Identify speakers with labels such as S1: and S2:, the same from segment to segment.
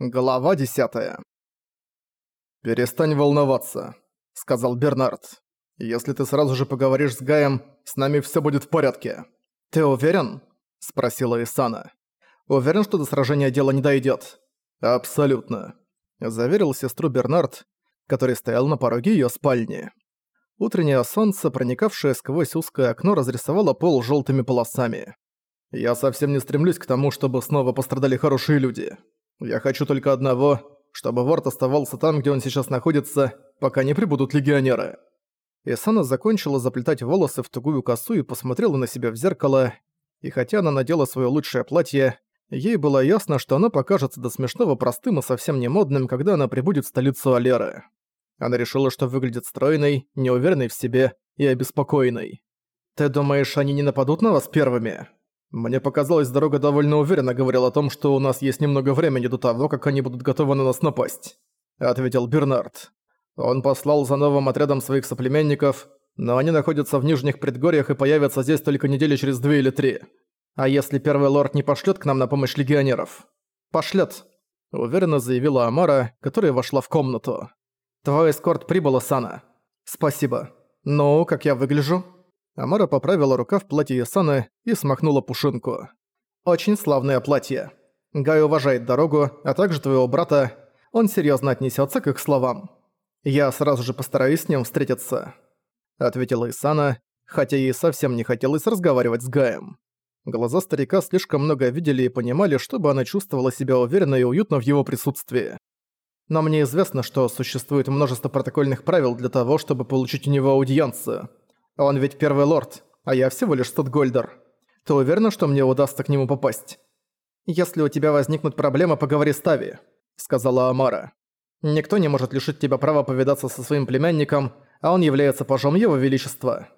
S1: Глава 10. «Перестань волноваться», — сказал Бернард. «Если ты сразу же поговоришь с Гаем, с нами всё будет в порядке». «Ты уверен?» — спросила Исана. «Уверен, что до сражения дело не дойдёт?» «Абсолютно», — заверил сестру Бернард, который стоял на пороге её спальни. Утреннее солнце, проникавшее сквозь узкое окно, разрисовало пол жёлтыми полосами. «Я совсем не стремлюсь к тому, чтобы снова пострадали хорошие люди», я хочу только одного, чтобы Ворд оставался там, где он сейчас находится, пока не прибудут легионеры». Исана закончила заплетать волосы в тугую косу и посмотрела на себя в зеркало, и хотя она надела свое лучшее платье, ей было ясно, что оно покажется до смешного простым и совсем не модным, когда она прибудет в столицу Алеры. Она решила, что выглядит стройной, неуверенной в себе и обеспокоенной. «Ты думаешь, они не нападут на вас первыми?» Мне показалось, дорога довольно уверенно говорила о том, что у нас есть немного времени до того, как они будут готовы на нас напасть», — ответил Бернард. Он послал за новым отрядом своих соплеменников, но они находятся в нижних предгорьях и появятся здесь только недели через две или три. А если первый лорд не пошлет к нам на помощь легионеров? Пошлет, уверенно заявила Амара, которая вошла в комнату. Твой эскорт прибыл, Сана. Спасибо. Ну, как я выгляжу? Амара поправила рукав платья Исаны и смахнула пушинку. «Очень славное платье. Гай уважает дорогу, а также твоего брата. Он серьезно отнесется к их словам. Я сразу же постараюсь с ним встретиться», — ответила Исана, хотя ей совсем не хотелось разговаривать с Гаем. Глаза старика слишком много видели и понимали, чтобы она чувствовала себя уверенно и уютно в его присутствии. Но мне известно, что существует множество протокольных правил для того, чтобы получить у него аудиенцию. Он ведь первый лорд, а я всего лишь Студгольдер. Ты уверена, что мне удастся к нему попасть? Если у тебя возникнут проблемы, поговори с Тави, сказала Амара. Никто не может лишить тебя права повидаться со своим племянником, а он является пажом его величества.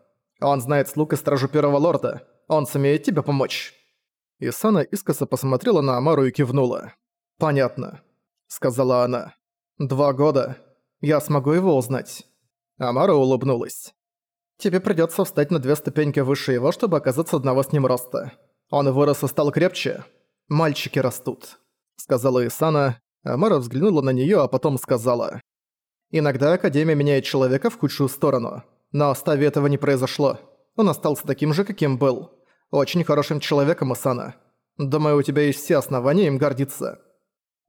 S1: Он знает слуг и стражу первого лорда. Он сумеет тебе помочь. Исана искоса посмотрела на Амару и кивнула. «Понятно», — сказала она. «Два года. Я смогу его узнать». Амара улыбнулась. Тебе придётся встать на две ступеньки выше его, чтобы оказаться одного с ним роста. Он вырос и стал крепче. Мальчики растут», — сказала Исана. Амара взглянула на неё, а потом сказала. «Иногда Академия меняет человека в худшую сторону. Но остави этого не произошло. Он остался таким же, каким был. Очень хорошим человеком, Исана. Думаю, у тебя есть все основания им гордиться».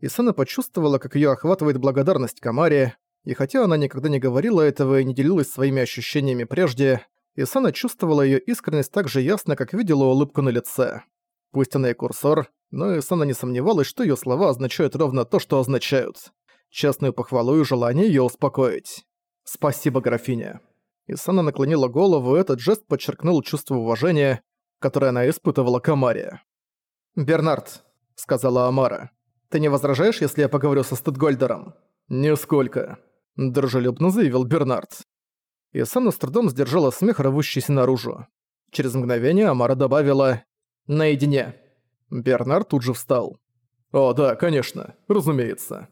S1: Исана почувствовала, как её охватывает благодарность к Амаре, и хотя она никогда не говорила этого и не делилась своими ощущениями прежде, Исана чувствовала её искренность так же ясно, как видела улыбку на лице. Пусть она и курсор, но Исана не сомневалась, что её слова означают ровно то, что означают. Честную похвалу и желание её успокоить. «Спасибо, графиня». Исана наклонила голову, и этот жест подчеркнул чувство уважения, которое она испытывала к Амаре. «Бернард», — сказала Амара, — «ты не возражаешь, если я поговорю со Стыдгольдером?» «Нисколько», – дружелюбно заявил Бернард. И Санна с трудом сдержала смех, рвущийся наружу. Через мгновение Амара добавила «наедине». Бернард тут же встал. «О, да, конечно, разумеется».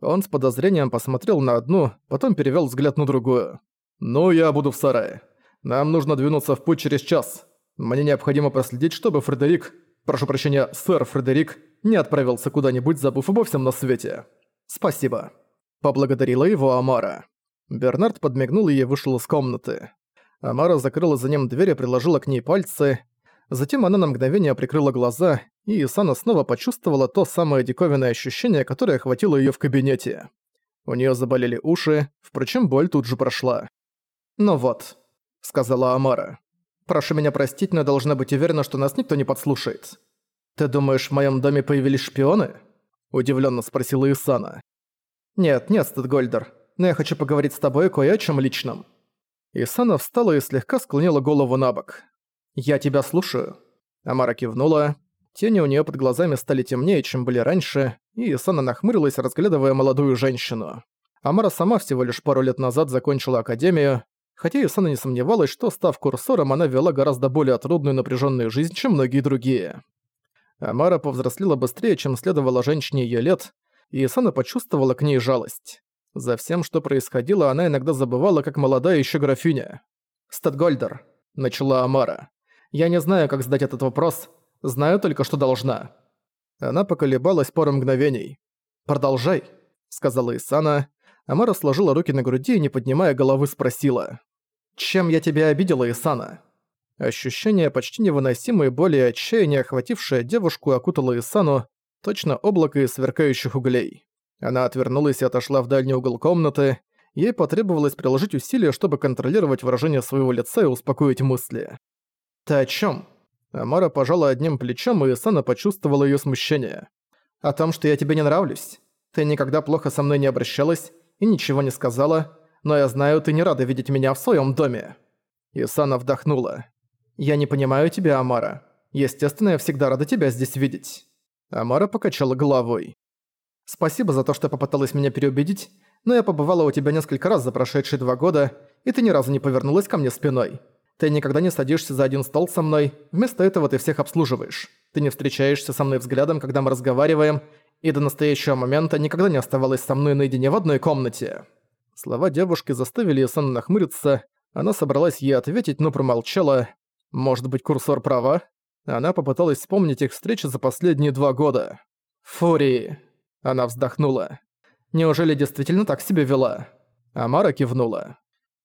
S1: Он с подозрением посмотрел на одну, потом перевёл взгляд на другую. «Ну, я буду в сарае. Нам нужно двинуться в путь через час. Мне необходимо проследить, чтобы Фредерик, прошу прощения, сэр Фредерик, не отправился куда-нибудь, забыв обо всем на свете. Спасибо». Поблагодарила его Амара. Бернард подмигнул ей и вышел из комнаты. Амара закрыла за ним дверь и приложила к ней пальцы. Затем она на мгновение прикрыла глаза, и Исана снова почувствовала то самое диковинное ощущение, которое охватило её в кабинете. У неё заболели уши, впрочем, боль тут же прошла. «Ну вот», — сказала Амара. «Прошу меня простить, но должна быть уверена, что нас никто не подслушает». «Ты думаешь, в моём доме появились шпионы?» — удивлённо спросила Исана. «Нет, нет, Стэдгольдер, но я хочу поговорить с тобой кое о чем личном». Исана встала и слегка склонила голову на бок. «Я тебя слушаю». Амара кивнула. Тени у нее под глазами стали темнее, чем были раньше, и Исана нахмурилась, разглядывая молодую женщину. Амара сама всего лишь пару лет назад закончила академию, хотя Исана не сомневалась, что, став курсором, она вела гораздо более трудную и напряженную жизнь, чем многие другие. Амара повзрослела быстрее, чем следовало женщине ее лет, и Исана почувствовала к ней жалость. За всем, что происходило, она иногда забывала, как молодая еще графиня. «Статгольдер», — начала Амара. «Я не знаю, как задать этот вопрос, знаю только, что должна». Она поколебалась пару мгновений. «Продолжай», — сказала Исана. Амара сложила руки на груди и, не поднимая головы, спросила. «Чем я тебя обидела, Исана?» Ощущение почти невыносимой боли и отчаяния, охватившее девушку, окутало Исану, точно облако из сверкающих углей. Она отвернулась и отошла в дальний угол комнаты. Ей потребовалось приложить усилия, чтобы контролировать выражение своего лица и успокоить мысли. «Ты о чём?» Амара пожала одним плечом, и Исана почувствовала её смущение. «О том, что я тебе не нравлюсь. Ты никогда плохо со мной не обращалась и ничего не сказала, но я знаю, ты не рада видеть меня в своём доме». Исана вдохнула. «Я не понимаю тебя, Амара. Естественно, я всегда рада тебя здесь видеть». Амара покачала головой. «Спасибо за то, что попыталась меня переубедить, но я побывала у тебя несколько раз за прошедшие два года, и ты ни разу не повернулась ко мне спиной. Ты никогда не садишься за один стол со мной, вместо этого ты всех обслуживаешь. Ты не встречаешься со мной взглядом, когда мы разговариваем, и до настоящего момента никогда не оставалась со мной наедине в одной комнате». Слова девушки заставили Исана нахмуриться, она собралась ей ответить, но промолчала, может быть, курсор права? Она попыталась вспомнить их встречи за последние два года. Фурии. Она вздохнула. Неужели действительно так себя вела? Амара кивнула.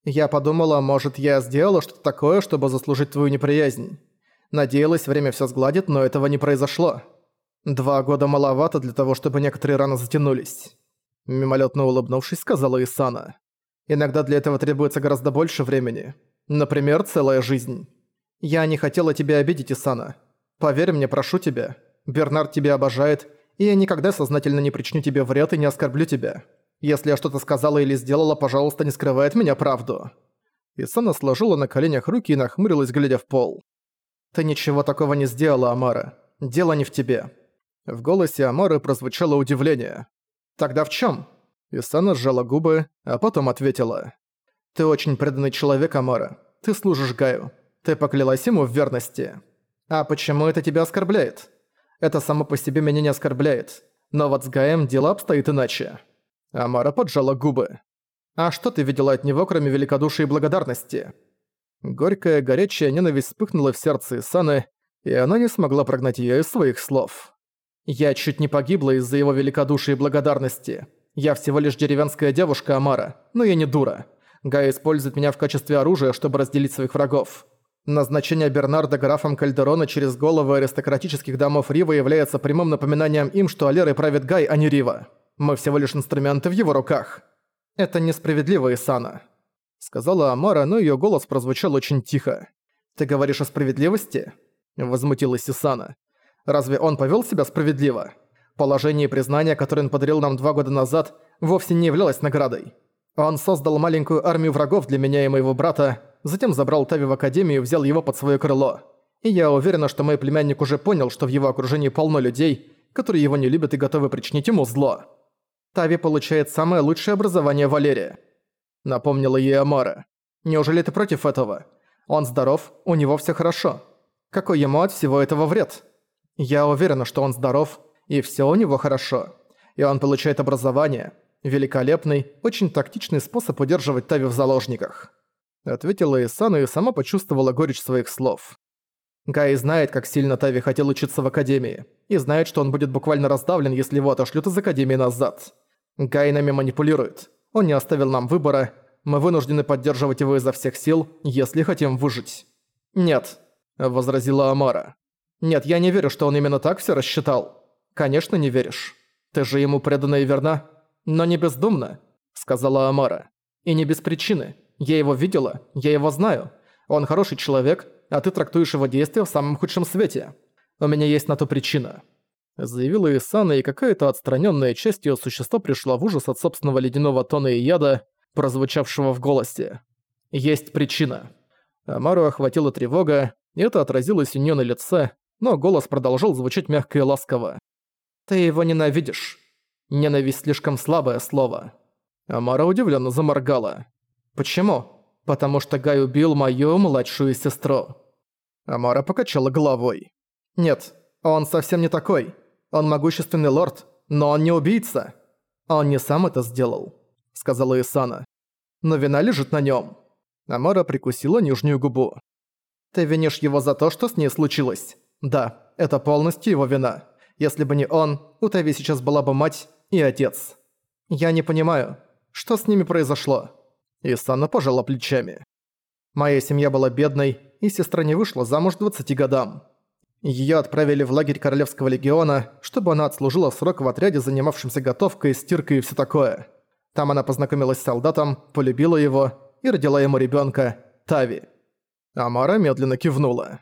S1: Я подумала, может, я сделала что-то такое, чтобы заслужить твою неприязнь. Надеялась, время все сгладит, но этого не произошло. Два года маловато для того, чтобы некоторые раны затянулись. Мимолетно улыбнувшись, сказала Исана. Иногда для этого требуется гораздо больше времени. Например, целая жизнь. Я не хотела тебя обидеть, Исана. Поверь мне, прошу тебя. Бернард тебя обожает, и я никогда сознательно не причиню тебе вред и не оскорблю тебя. Если я что-то сказала или сделала, пожалуйста, не скрывай от меня правду». Исана сложила на коленях руки и нахмурилась, глядя в пол. «Ты ничего такого не сделала, Амара. Дело не в тебе». В голосе Амары прозвучало удивление. «Тогда в чем? Исана сжала губы, а потом ответила. «Ты очень преданный человек, Амара. Ты служишь Гаю. Ты поклялась ему в верности. А почему это тебя оскорбляет? Это само по себе меня не оскорбляет. Но вот с Гаем дело обстоит иначе. Амара поджала губы. А что ты видела от него, кроме великодушия и благодарности? Горькая, горячая ненависть вспыхнула в сердце Исаны, и она не смогла прогнать её из своих слов. «Я чуть не погибла из-за его великодушия и благодарности. Я всего лишь деревенская девушка Амара, но я не дура. Гай использует меня в качестве оружия, чтобы разделить своих врагов. Назначение Бернарда графом Кальдерона через головы аристократических домов Рива является прямым напоминанием им, что Алерой правит Гай, а не Рива. Мы всего лишь инструменты в его руках. Это несправедливо, Исана. Сказала Амара, но её голос прозвучал очень тихо. «Ты говоришь о справедливости?» Возмутилась Исана. «Разве он повёл себя справедливо? Положение и признание, которое он подарил нам два года назад, вовсе не являлось наградой. Он создал маленькую армию врагов для меня и моего брата, затем забрал Тави в Академию и взял его под свое крыло. И я уверена, что мой племянник уже понял, что в его окружении полно людей, которые его не любят и готовы причинить ему зло. Тави получает самое лучшее образование Валерия. Напомнила ей Амара. Неужели ты против этого? Он здоров, у него все хорошо. Какой ему от всего этого вред? Я уверена, что он здоров, и все у него хорошо. И он получает образование. Великолепный, очень тактичный способ удерживать Тави в заложниках. Ответила Исана и сама почувствовала горечь своих слов. Гай знает, как сильно Тави хотел учиться в Академии, и знает, что он будет буквально раздавлен, если его отошлют из Академии назад. Гай нами манипулирует. Он не оставил нам выбора. Мы вынуждены поддерживать его изо всех сил, если хотим выжить. «Нет», — возразила Амара. «Нет, я не верю, что он именно так все рассчитал». «Конечно, не веришь. Ты же ему предана и верна. Но не бездумно», — сказала Амара. «И не без причины. Я его видела, я его знаю. Он хороший человек, а ты трактуешь его действия в самом худшем свете. У меня есть на то причина». Заявила Исана, и какая-то отстраненная часть ее существа пришла в ужас от собственного ледяного тона и яда, прозвучавшего в голосе. «Есть причина». Амару охватила тревога, и это отразилось у нее на лице, но голос продолжал звучать мягко и ласково. «Ты его ненавидишь. Ненависть слишком слабое слово». Амара удивленно заморгала. «Почему?» «Потому что Гай убил мою младшую сестру». Амара покачала головой. «Нет, он совсем не такой. Он могущественный лорд, но он не убийца. Он не сам это сделал», — сказала Исана. «Но вина лежит на нем. Амара прикусила нижнюю губу. «Ты винишь его за то, что с ней случилось. Да, это полностью его вина. Если бы не он, у Тави сейчас была бы мать, и отец. Я не понимаю, что с ними произошло?» Исана пожала плечами. «Моя семья была бедной, и сестра не вышла замуж 20 годам. Её отправили в лагерь Королевского легиона, чтобы она отслужила срок в отряде, занимавшемся готовкой, стиркой и всё такое. Там она познакомилась с солдатом, полюбила его и родила ему ребёнка, Тави. Амара медленно кивнула.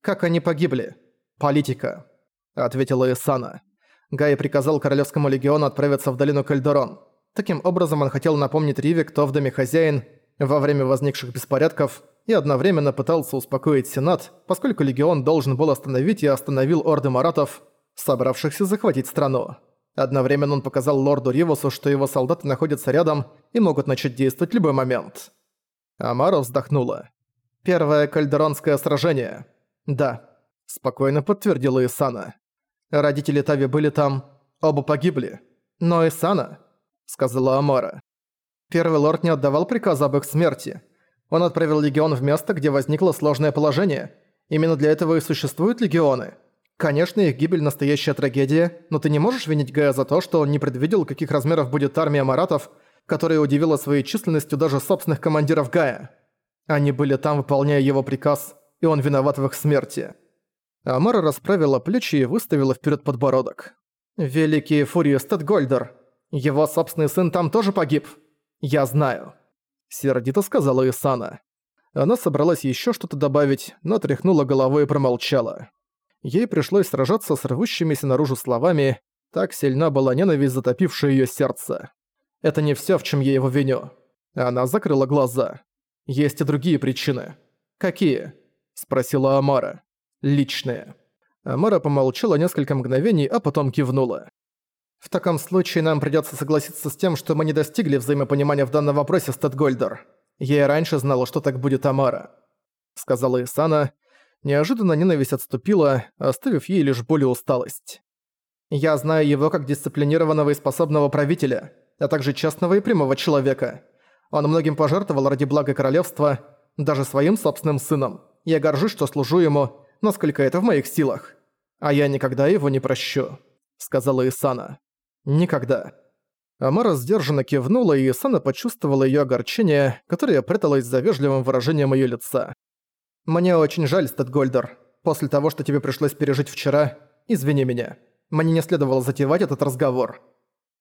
S1: «Как они погибли?» «Политика», — ответила Исана. Гай приказал Королевскому легиону отправиться в долину Кальдерон. Таким образом он хотел напомнить Риве, кто в доме хозяин, во время возникших беспорядков, и одновременно пытался успокоить Сенат, поскольку легион должен был остановить и остановил орды маратов, собравшихся захватить страну. Одновременно он показал лорду Ривусу, что его солдаты находятся рядом и могут начать действовать в любой момент. Амара вздохнула. «Первое кальдеронское сражение». «Да», – спокойно подтвердила Исана. «Родители Тави были там, оба погибли. Но Исана», – сказала Амара. «Первый лорд не отдавал приказа об их смерти. Он отправил легион в место, где возникло сложное положение. Именно для этого и существуют легионы. Конечно, их гибель – настоящая трагедия, но ты не можешь винить Гая за то, что он не предвидел, каких размеров будет армия маратов, которая удивила своей численностью даже собственных командиров Гая. Они были там, выполняя его приказ, и он виноват в их смерти. Амара расправила плечи и выставила вперед подбородок. «Великий Фурия Стэдгольдер. Его собственный сын там тоже погиб. Я знаю». Сердито сказала Исана. Она собралась еще что-то добавить, но тряхнула головой и промолчала. Ей пришлось сражаться с рвущимися наружу словами, так сильна была ненависть, затопившая ее сердце. Это не все, в чем я его виню. Она закрыла глаза. Есть и другие причины. Какие? Спросила Амара. Личные. Амара помолчала несколько мгновений, а потом кивнула. В таком случае нам придется согласиться с тем, что мы не достигли взаимопонимания в данном вопросе, Стэдгольдер. Я и раньше знала, что так будет Амара. Сказала Исана. Неожиданно ненависть отступила, оставив ей лишь боль и усталость. Я знаю его как дисциплинированного и способного правителя а также честного и прямого человека. Он многим пожертвовал ради блага королевства, даже своим собственным сыном. Я горжусь, что служу ему, насколько это в моих силах. А я никогда его не прощу», — сказала Исана. «Никогда». Амара сдержанно кивнула, и Исана почувствовала её огорчение, которое пряталось за вежливым выражением её лица. «Мне очень жаль, Стэдгольдер. После того, что тебе пришлось пережить вчера, извини меня. Мне не следовало затевать этот разговор».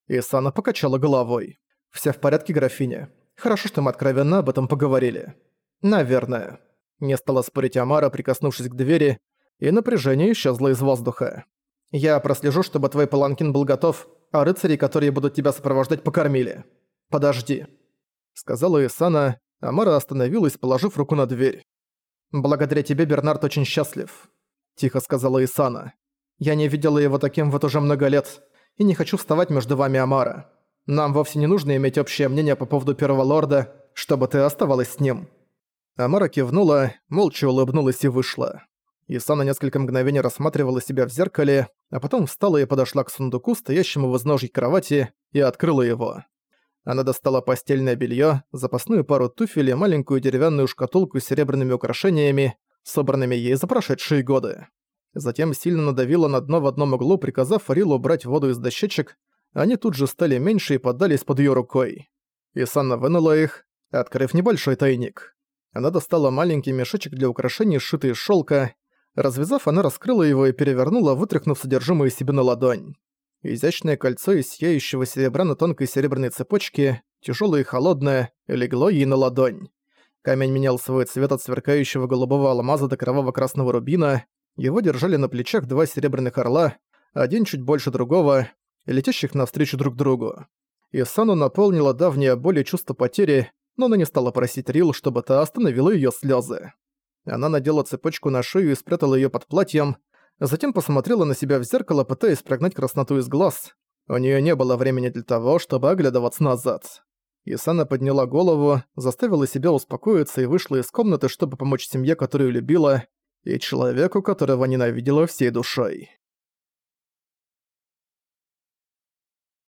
S1: Исана покачала головой. «Все в порядке, графиня. Хорошо, что мы откровенно об этом поговорили». «Наверное». Не стала спорить Амара, прикоснувшись к двери, и напряжение исчезло из воздуха. «Я прослежу, чтобы твой паланкин был готов, а рыцари, которые будут тебя сопровождать, покормили. Подожди», — сказала Исана. Амара остановилась, положив руку на дверь. «Благодаря тебе Бернард очень счастлив», — тихо сказала Исана. «Я не видела его таким вот уже много лет и не хочу вставать между вами, Амара. Нам вовсе не нужно иметь общее мнение по поводу Первого Лорда, чтобы ты оставалась с ним». Амара кивнула, молча улыбнулась и вышла. Исана несколько мгновений рассматривала себя в зеркале, а потом встала и подошла к сундуку, стоящему в изножьей кровати, и открыла его. Она достала постельное белье, запасную пару туфель и маленькую деревянную шкатулку с серебряными украшениями, собранными ей за прошедшие годы. Затем сильно надавила на дно в одном углу, приказав Фарилу убрать воду из дощечек, они тут же стали меньше и поддались под её рукой. Исанна вынула их, открыв небольшой тайник. Она достала маленький мешочек для украшений, сшитый из шелка. Развязав, она раскрыла его и перевернула, вытряхнув содержимое себе на ладонь. Изящное кольцо из сияющего серебра на тонкой серебряной цепочке, тяжелое и холодное, легло ей на ладонь. Камень менял свой цвет от сверкающего голубого алмаза до кроваво-красного рубина, его держали на плечах два серебряных орла, один чуть больше другого, летящих навстречу друг другу. Исану наполнила давняя боль и чувство потери, но она не стала просить Рил, чтобы та остановила её слёзы. Она надела цепочку на шею и спрятала её под платьем, затем посмотрела на себя в зеркало, пытаясь прогнать красноту из глаз. У неё не было времени для того, чтобы оглядываться назад. Исана подняла голову, заставила себя успокоиться и вышла из комнаты, чтобы помочь семье, которую любила, и человеку, которого ненавидела всей душой.